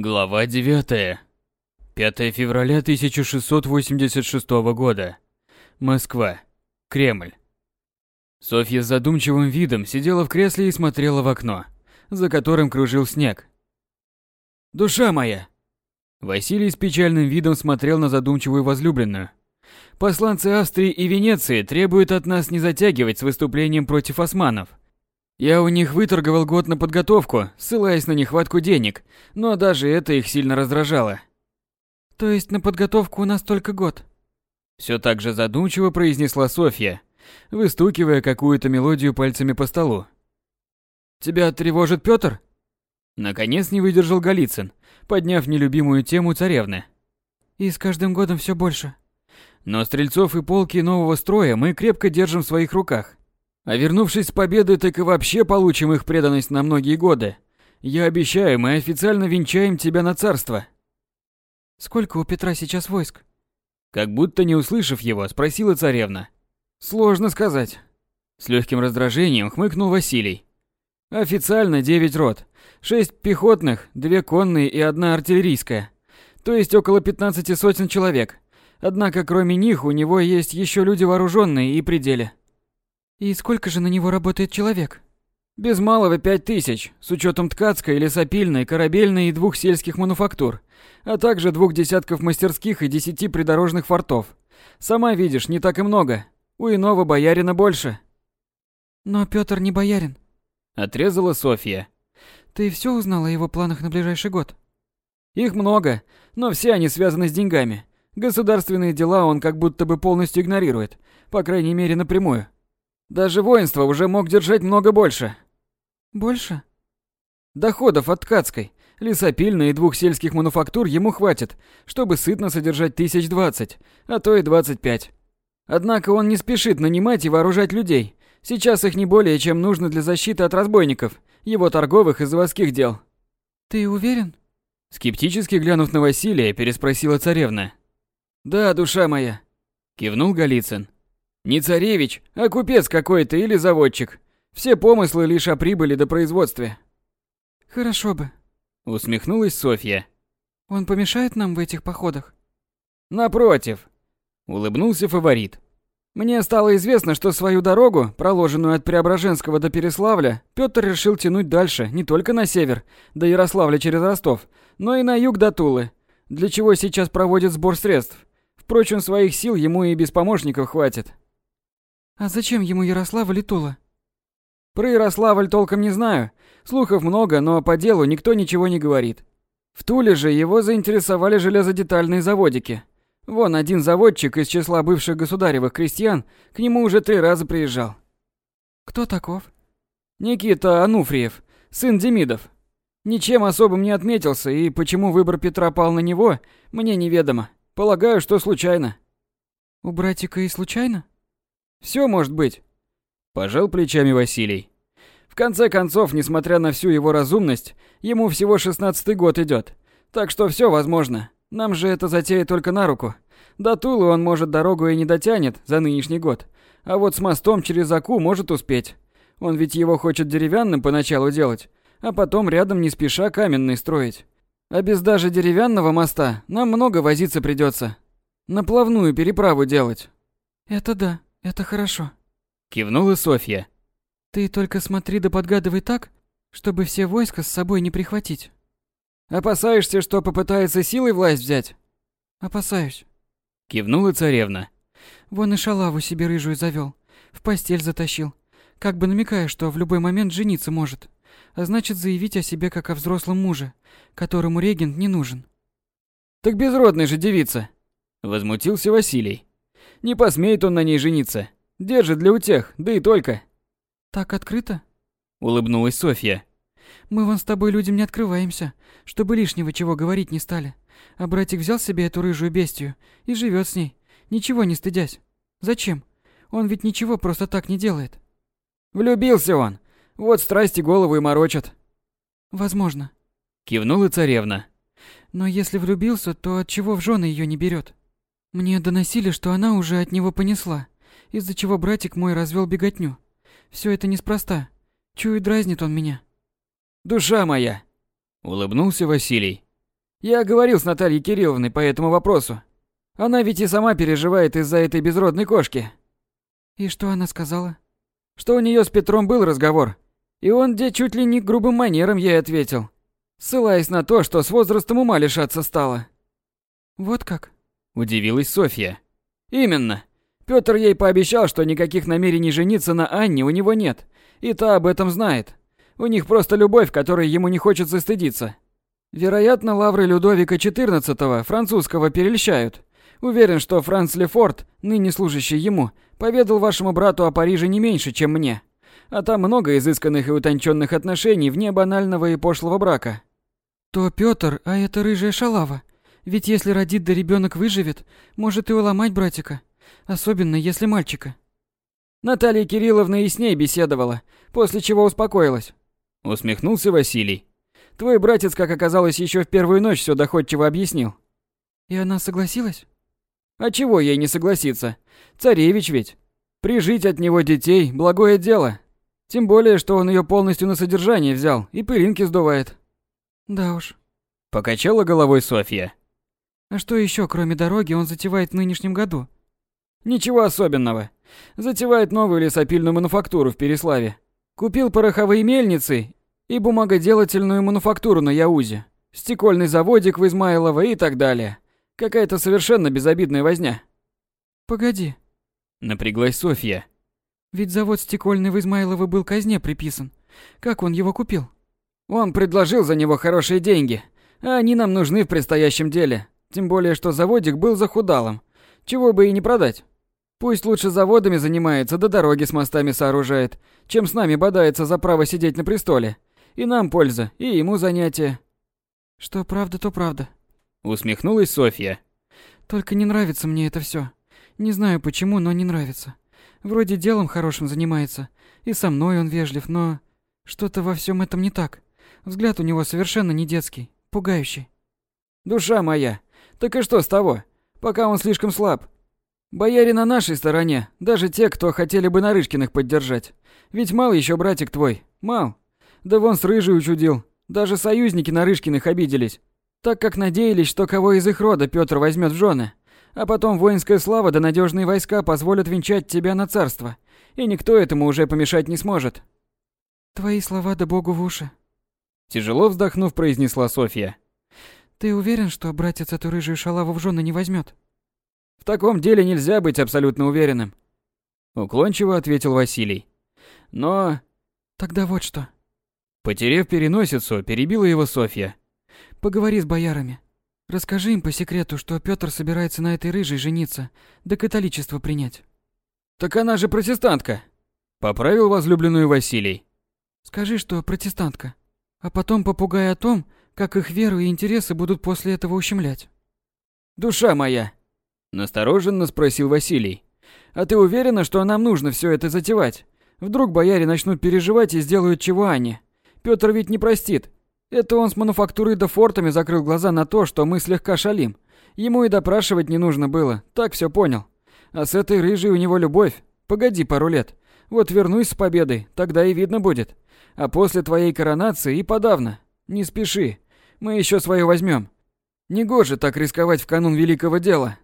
Глава 9. 5 февраля 1686 года. Москва. Кремль. Софья с задумчивым видом сидела в кресле и смотрела в окно, за которым кружил снег. «Душа моя!» Василий с печальным видом смотрел на задумчивую возлюбленную. «Посланцы Австрии и Венеции требуют от нас не затягивать с выступлением против османов. Я у них выторговал год на подготовку, ссылаясь на нехватку денег, но даже это их сильно раздражало. То есть на подготовку у нас только год? Все так же задумчиво произнесла Софья, выстукивая какую-то мелодию пальцами по столу. Тебя тревожит Пётр? Наконец не выдержал Голицын, подняв нелюбимую тему царевны. И с каждым годом все больше. Но стрельцов и полки нового строя мы крепко держим в своих руках. А вернувшись с победы, так и вообще получим их преданность на многие годы. Я обещаю, мы официально венчаем тебя на царство. Сколько у Петра сейчас войск? Как будто не услышав его, спросила царевна. Сложно сказать. С легким раздражением хмыкнул Василий. Официально девять рот. Шесть пехотных, две конные и одна артиллерийская. То есть около пятнадцати сотен человек. Однако кроме них у него есть еще люди вооруженные и пределе. И сколько же на него работает человек? Без малого пять тысяч, с учетом ткацкой, лесопильной, корабельной и двух сельских мануфактур, а также двух десятков мастерских и десяти придорожных фортов. Сама видишь, не так и много. У иного боярина больше. Но Пётр не боярин. Отрезала Софья. Ты все узнала о его планах на ближайший год? Их много, но все они связаны с деньгами. Государственные дела он как будто бы полностью игнорирует, по крайней мере напрямую. Даже воинство уже мог держать много больше. Больше? Доходов от ткацкой, лесопильной и двух сельских мануфактур ему хватит, чтобы сытно содержать тысяч двадцать, а то и двадцать пять. Однако он не спешит нанимать и вооружать людей. Сейчас их не более чем нужно для защиты от разбойников, его торговых и заводских дел. Ты уверен? Скептически глянув на Василия, переспросила царевна. Да, душа моя, кивнул Голицын. Не царевич, а купец какой-то или заводчик. Все помыслы лишь о прибыли до производстве. Хорошо бы. Усмехнулась Софья. Он помешает нам в этих походах? Напротив. Улыбнулся фаворит. Мне стало известно, что свою дорогу, проложенную от Преображенского до Переславля, Пётр решил тянуть дальше, не только на север, до Ярославля через Ростов, но и на юг до Тулы, для чего сейчас проводит сбор средств. Впрочем, своих сил ему и без помощников хватит. А зачем ему Ярославль и Тула? Про Ярославль толком не знаю. Слухов много, но по делу никто ничего не говорит. В Туле же его заинтересовали железодетальные заводики. Вон один заводчик из числа бывших государевых крестьян к нему уже три раза приезжал. Кто таков? Никита Ануфриев, сын Демидов. Ничем особым не отметился, и почему выбор Петра пал на него, мне неведомо. Полагаю, что случайно. У братика и случайно? Все может быть. Пожал плечами Василий. В конце концов, несмотря на всю его разумность, ему всего шестнадцатый год идет. Так что все возможно. Нам же это затея только на руку. До Тулы он, может, дорогу и не дотянет за нынешний год. А вот с мостом через Аку может успеть. Он ведь его хочет деревянным поначалу делать, а потом рядом не спеша каменный строить. А без даже деревянного моста нам много возиться придется. Наплавную переправу делать. Это да. Это хорошо. Кивнула Софья. Ты только смотри да подгадывай так, чтобы все войска с собой не прихватить. Опасаешься, что попытается силой власть взять? Опасаюсь. Кивнула царевна. Вон и шалаву себе рыжую завел, в постель затащил, как бы намекая, что в любой момент жениться может, а значит заявить о себе как о взрослом муже, которому регент не нужен. Так безродная же девица, возмутился Василий. Не посмеет он на ней жениться. Держит для утех, да и только. Так открыто? Улыбнулась Софья. Мы вон с тобой людям не открываемся, чтобы лишнего чего говорить не стали. А братик взял себе эту рыжую бестию и живет с ней, ничего не стыдясь. Зачем? Он ведь ничего просто так не делает. Влюбился он. Вот страсти голову и морочат. Возможно. Кивнула царевна. Но если влюбился, то от чего в жены ее не берет? Мне доносили, что она уже от него понесла, из-за чего братик мой развел беготню. Все это неспроста. Чую, дразнит он меня. Душа моя, улыбнулся Василий. Я говорил с Натальей Кирилловной по этому вопросу. Она ведь и сама переживает из-за этой безродной кошки. И что она сказала? Что у нее с Петром был разговор. И он где чуть ли не грубым манером ей ответил. Ссылаясь на то, что с возрастом ума лишаться стало. Вот как? Удивилась Софья. Именно. Петр ей пообещал, что никаких намерений жениться на Анне у него нет. И та об этом знает. У них просто любовь, которой ему не хочется стыдиться. Вероятно, лавры Людовика XIV французского перельщают. Уверен, что Франц Лефорт, ныне служащий ему, поведал вашему брату о Париже не меньше, чем мне. А там много изысканных и утонченных отношений вне банального и пошлого брака. То Пётр, а это рыжая шалава. Ведь если родит да ребенок выживет, может и уломать братика. Особенно если мальчика. Наталья Кирилловна и с ней беседовала, после чего успокоилась. Усмехнулся Василий. Твой братец, как оказалось, еще в первую ночь все доходчиво объяснил. И она согласилась? А чего ей не согласиться? Царевич ведь. Прижить от него детей – благое дело. Тем более, что он ее полностью на содержание взял и пылинки сдувает. Да уж. Покачала головой Софья. А что еще, кроме дороги, он затевает в нынешнем году? Ничего особенного. Затевает новую лесопильную мануфактуру в Переславе. Купил пороховые мельницы и бумагоделательную мануфактуру на Яузе, стекольный заводик в Измайлово и так далее. Какая-то совершенно безобидная возня. Погоди. Напряглась Софья. Ведь завод стекольный в Измайлово был казне приписан. Как он его купил? Он предложил за него хорошие деньги, а они нам нужны в предстоящем деле. Тем более, что заводик был захудалым. Чего бы и не продать. Пусть лучше заводами занимается, да дороги с мостами сооружает, чем с нами бодается за право сидеть на престоле. И нам польза, и ему занятие. Что правда, то правда. Усмехнулась Софья. Только не нравится мне это все. Не знаю почему, но не нравится. Вроде делом хорошим занимается, и со мной он вежлив, но что-то во всем этом не так. Взгляд у него совершенно не детский, пугающий. Душа моя, так и что с того? Пока он слишком слаб. Бояре на нашей стороне, даже те, кто хотели бы Нарышкиных поддержать. Ведь мал еще братик твой, мал. Да вон с рыжей учудил. Даже союзники Нарышкиных обиделись так как надеялись, что кого из их рода Петр возьмет в жены, а потом воинская слава да надежные войска позволят венчать тебя на царство, и никто этому уже помешать не сможет. Твои слова да богу в уши. Тяжело вздохнув, произнесла Софья. Ты уверен, что братец эту рыжую шалаву в жены не возьмет? В таком деле нельзя быть абсолютно уверенным. Уклончиво ответил Василий. Но... Тогда вот что. Потерев переносицу, перебила его Софья. Поговори с боярами. Расскажи им по секрету, что Пётр собирается на этой рыжей жениться, да католичество принять. Так она же протестантка. Поправил возлюбленную Василий. Скажи, что протестантка. А потом попугай о том, как их веру и интересы будут после этого ущемлять. Душа моя, настороженно спросил Василий. А ты уверена, что нам нужно все это затевать? Вдруг бояре начнут переживать и сделают чего Ане? Пётр ведь не простит. Это он с мануфактурой да фортами закрыл глаза на то, что мы слегка шалим. Ему и допрашивать не нужно было, так все понял. А с этой рыжей у него любовь. Погоди пару лет. Вот вернусь с победой, тогда и видно будет. А после твоей коронации и подавно. Не спеши. Мы еще свое возьмем. Негоже так рисковать в канун великого дела.